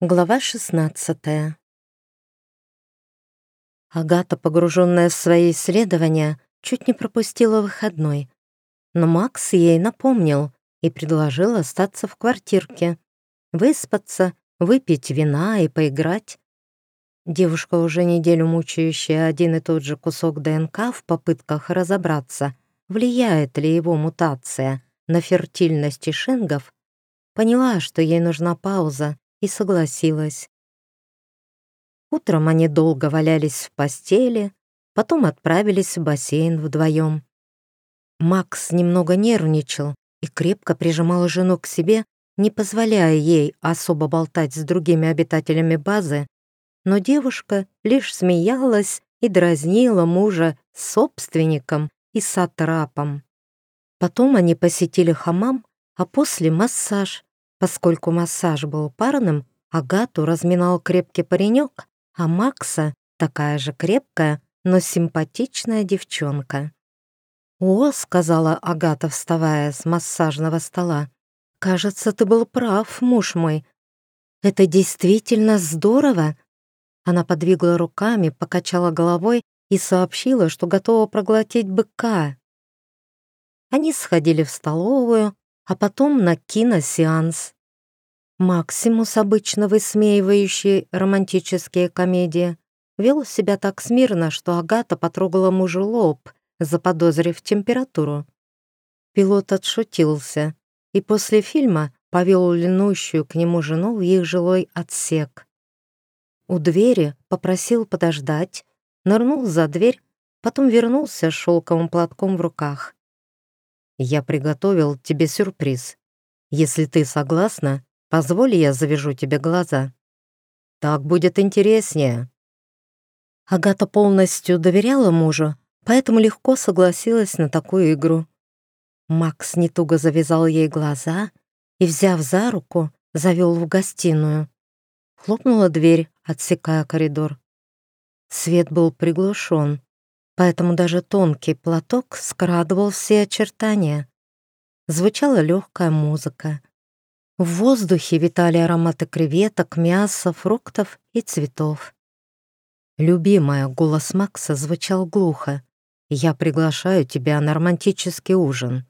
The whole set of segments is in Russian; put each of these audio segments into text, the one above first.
Глава 16 Агата, погруженная в свои исследования, чуть не пропустила выходной. Но Макс ей напомнил и предложил остаться в квартирке, выспаться, выпить вина и поиграть. Девушка, уже неделю мучающая один и тот же кусок ДНК в попытках разобраться, влияет ли его мутация на фертильность шингов, поняла, что ей нужна пауза, и согласилась. Утром они долго валялись в постели, потом отправились в бассейн вдвоем. Макс немного нервничал и крепко прижимал жену к себе, не позволяя ей особо болтать с другими обитателями базы, но девушка лишь смеялась и дразнила мужа собственником и сатрапом. Потом они посетили хамам, а после массаж, Поскольку массаж был парным, Агату разминал крепкий паренек, а Макса — такая же крепкая, но симпатичная девчонка. «О», — сказала Агата, вставая с массажного стола, «кажется, ты был прав, муж мой. Это действительно здорово!» Она подвигла руками, покачала головой и сообщила, что готова проглотить быка. Они сходили в столовую, а потом на киносеанс. Максимус, обычно высмеивающий романтические комедии, вел себя так смирно, что Агата потрогала мужу лоб, заподозрив температуру. Пилот отшутился и после фильма повел льнущую к нему жену в их жилой отсек. У двери попросил подождать, нырнул за дверь, потом вернулся с шелковым платком в руках. Я приготовил тебе сюрприз. Если ты согласна, позволь я завяжу тебе глаза. Так будет интереснее». Агата полностью доверяла мужу, поэтому легко согласилась на такую игру. Макс нетуго завязал ей глаза и, взяв за руку, завел в гостиную. Хлопнула дверь, отсекая коридор. Свет был приглушен поэтому даже тонкий платок скрадывал все очертания. Звучала легкая музыка. В воздухе витали ароматы креветок, мяса, фруктов и цветов. «Любимая», — голос Макса звучал глухо. «Я приглашаю тебя на романтический ужин.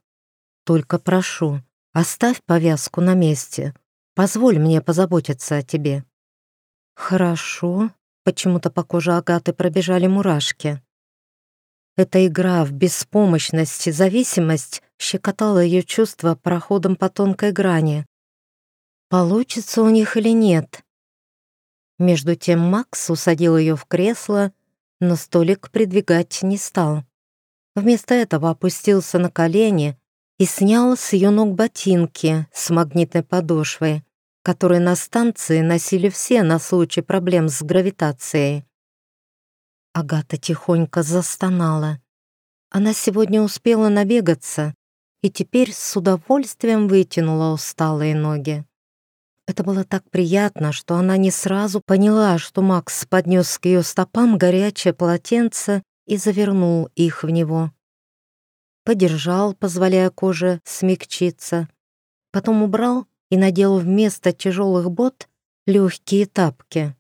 Только прошу, оставь повязку на месте. Позволь мне позаботиться о тебе». «Хорошо», — почему-то по коже Агаты пробежали мурашки. Эта игра в беспомощность и зависимость щекотала ее чувства проходом по тонкой грани. Получится у них или нет? Между тем Макс усадил ее в кресло, но столик придвигать не стал. Вместо этого опустился на колени и снял с ее ног ботинки с магнитной подошвой, которые на станции носили все на случай проблем с гравитацией. Агата тихонько застонала. Она сегодня успела набегаться и теперь с удовольствием вытянула усталые ноги. Это было так приятно, что она не сразу поняла, что Макс поднес к ее стопам горячее полотенце и завернул их в него. Подержал, позволяя коже смягчиться. Потом убрал и надел вместо тяжелых бот легкие тапки.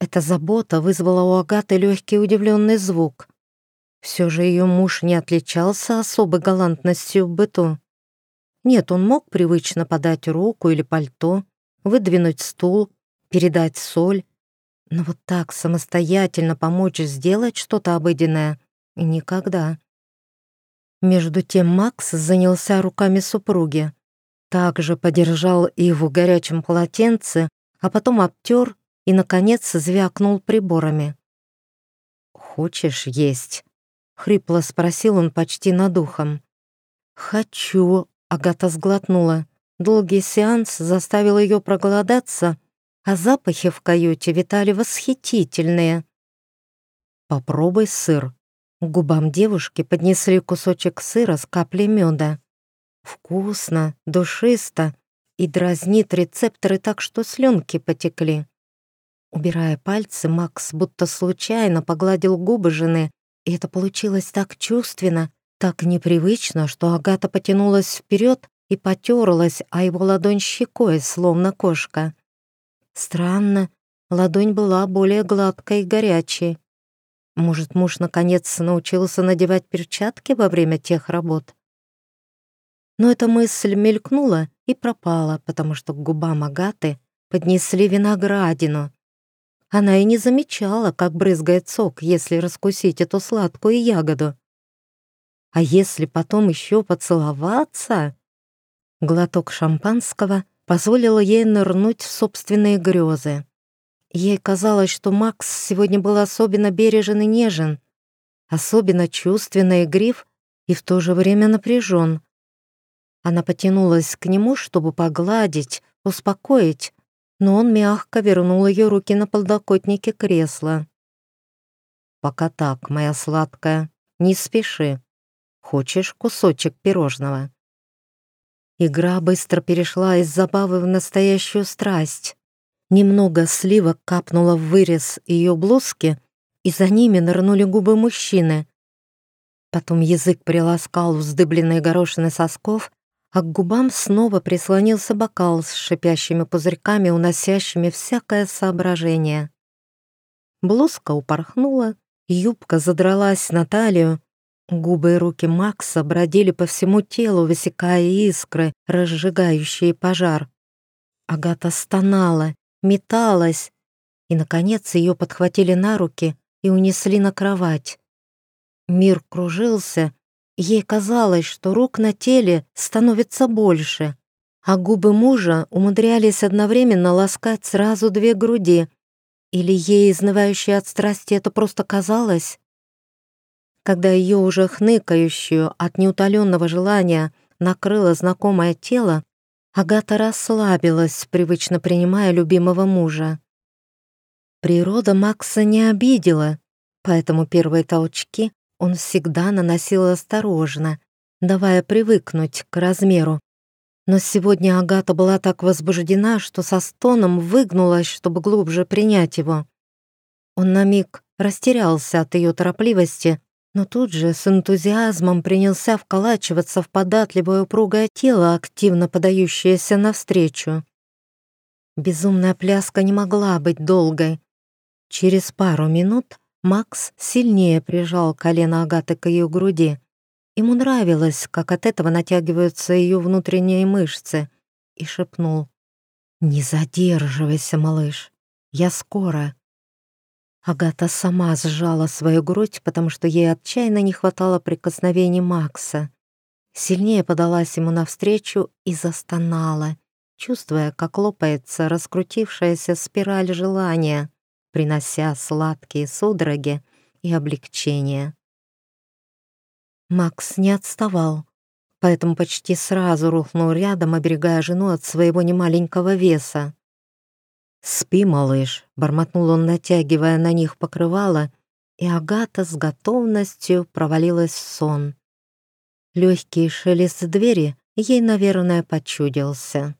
Эта забота вызвала у Агаты легкий удивленный звук. Все же ее муж не отличался особой галантностью в быту. Нет, он мог привычно подать руку или пальто, выдвинуть стул, передать соль, но вот так самостоятельно помочь сделать что-то обыденное — никогда. Между тем Макс занялся руками супруги. Также подержал их в горячем полотенце, а потом обтер и, наконец, звякнул приборами. «Хочешь есть?» — хрипло спросил он почти над ухом. «Хочу», — Агата сглотнула. Долгий сеанс заставил ее проголодаться, а запахи в каюте витали восхитительные. «Попробуй сыр». К губам девушки поднесли кусочек сыра с каплей меда. Вкусно, душисто и дразнит рецепторы так, что слюнки потекли. Убирая пальцы, Макс будто случайно погладил губы жены, и это получилось так чувственно, так непривычно, что Агата потянулась вперед и потерлась, а его ладонь щекой, словно кошка. Странно, ладонь была более гладкой и горячей. Может, муж наконец научился надевать перчатки во время тех работ? Но эта мысль мелькнула и пропала, потому что к губам Агаты поднесли виноградину. Она и не замечала, как брызгает сок, если раскусить эту сладкую ягоду. А если потом еще поцеловаться? Глоток шампанского позволил ей нырнуть в собственные грезы. Ей казалось, что Макс сегодня был особенно бережен и нежен, особенно чувственно игрив и в то же время напряжен. Она потянулась к нему, чтобы погладить, успокоить, но он мягко вернул ее руки на подлокотнике кресла. «Пока так, моя сладкая, не спеши. Хочешь кусочек пирожного?» Игра быстро перешла из забавы в настоящую страсть. Немного сливок капнуло в вырез ее блузки, и за ними нырнули губы мужчины. Потом язык приласкал вздыбленные горошины сосков, а к губам снова прислонился бокал с шипящими пузырьками, уносящими всякое соображение. Блузка упорхнула, юбка задралась на талию, губы и руки Макса бродили по всему телу, высекая искры, разжигающие пожар. Агата стонала, металась, и, наконец, ее подхватили на руки и унесли на кровать. Мир кружился, ей казалось, что рук на теле становится больше, а губы мужа умудрялись одновременно ласкать сразу две груди. Или ей, изнывающей от страсти, это просто казалось? Когда ее уже хныкающую от неутоленного желания накрыло знакомое тело, Агата расслабилась, привычно принимая любимого мужа. Природа Макса не обидела, поэтому первые толчки он всегда наносил осторожно, давая привыкнуть к размеру. Но сегодня Агата была так возбуждена, что со стоном выгнулась, чтобы глубже принять его. Он на миг растерялся от ее торопливости, но тут же с энтузиазмом принялся вколачиваться в податливое упругое тело, активно подающееся навстречу. Безумная пляска не могла быть долгой. Через пару минут Макс сильнее прижал колено Агаты к ее груди. Ему нравилось, как от этого натягиваются ее внутренние мышцы, и шепнул «Не задерживайся, малыш, я скоро». Агата сама сжала свою грудь, потому что ей отчаянно не хватало прикосновений Макса. Сильнее подалась ему навстречу и застонала, чувствуя, как лопается раскрутившаяся спираль желания, принося сладкие судороги и облегчение. Макс не отставал, поэтому почти сразу рухнул рядом, оберегая жену от своего немаленького веса. «Спи, малыш», — бормотнул он, натягивая на них покрывало, и Агата с готовностью провалилась в сон. Легкий шелест двери ей, наверное, почудился.